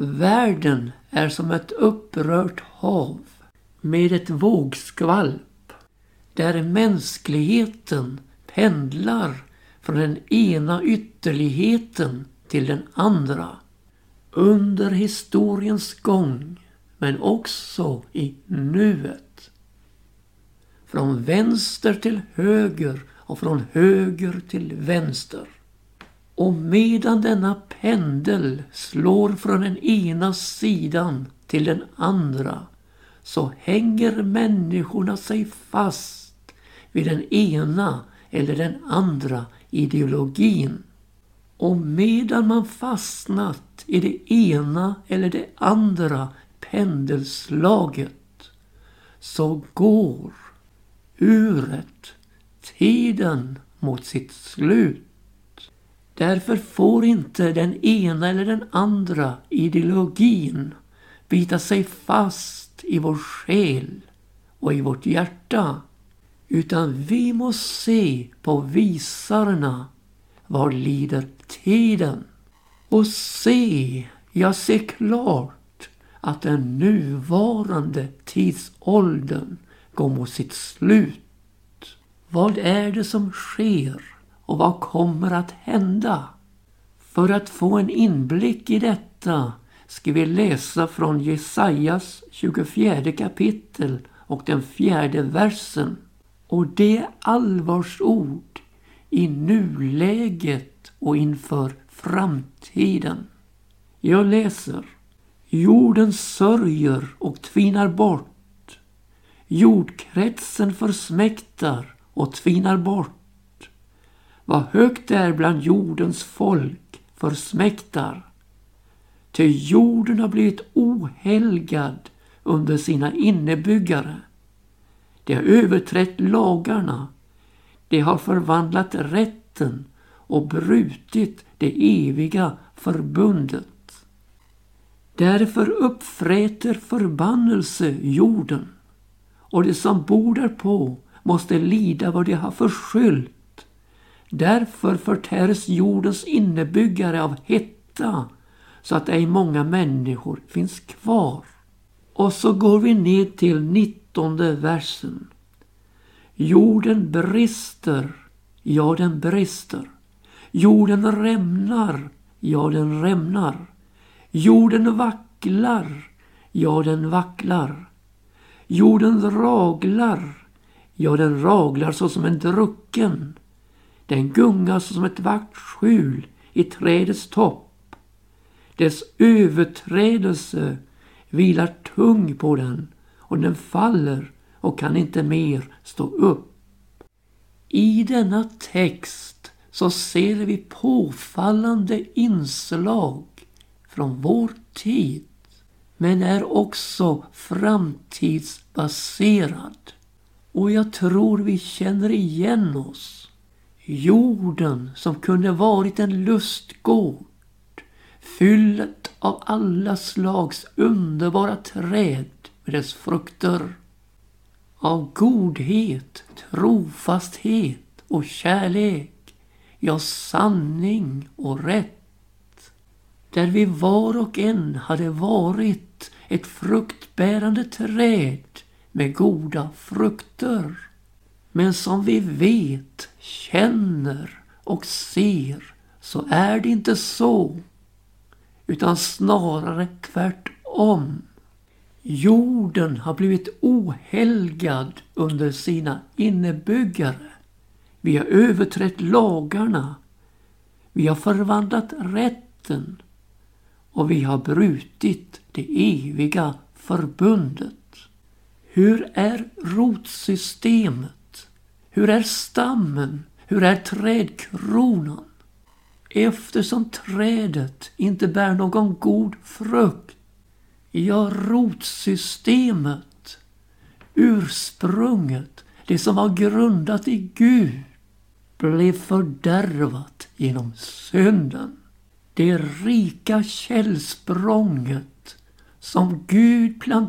Världen är som ett upprört hav med ett vågskvalp där mänskligheten pendlar från den ena ytterligheten till den andra. Under historiens gång men också i nuet. Från vänster till höger och från höger till vänster. Och medan denna pendel slår från den ena sidan till den andra så hänger människorna sig fast vid den ena eller den andra ideologin. Och medan man fastnat i det ena eller det andra pendelslaget så går uret, tiden mot sitt slut. Därför får inte den ena eller den andra ideologin bita sig fast i vår själ och i vårt hjärta. Utan vi måste se på visarna var lider tiden och se, jag ser klart att den nuvarande tidsåldern går mot sitt slut. Vad är det som sker och vad kommer att hända? För att få en inblick i detta ska vi läsa från Jesajas 24 kapitel och den fjärde versen. Och det är allvarsord i nuläget och inför framtiden. Jag läser. Jorden sörjer och tvinar bort. Jordkretsen försmäktar och tvinar bort. Vad högt det är bland jordens folk försmäktar. Ty jorden har blivit ohelgad under sina innebyggare. De har överträtt lagarna. De har förvandlat rätten och brutit det eviga förbundet. Därför uppfräter förbannelse jorden och de som bor därpå måste lida vad de har förskyllt Därför förtärs jordens innebyggare av hetta så att ej många människor finns kvar. Och så går vi ner till nittonde versen. Jorden brister, ja den brister. Jorden rämnar, ja den rämnar. Jorden vacklar, ja den vacklar. Jorden raglar, ja den raglar såsom en drucken. Den gungar som ett vaktskjul i trädets topp. Dess överträdelse vilar tung på den och den faller och kan inte mer stå upp. I denna text så ser vi påfallande inslag från vår tid men är också framtidsbaserad. Och jag tror vi känner igen oss. Jorden som kunde varit en lustgård fyllt av alla slags underbara träd med dess frukter. Av godhet, trofasthet och kärlek, ja sanning och rätt. Där vi var och en hade varit ett fruktbärande träd med goda frukter. Men som vi vet, känner och ser så är det inte så utan snarare tvärtom. Jorden har blivit ohelgad under sina innebyggare. Vi har överträtt lagarna. Vi har förvandlat rätten och vi har brutit det eviga förbundet. Hur är rotsystemet? Hur är stammen? Hur är trädkronan? eftersom trädet inte bär någon god frukt. Ja, rotsystemet, ursprunget, det som var grundat i Gud, blev fördärvat genom synden. Det rika källsprånget som Gud planterade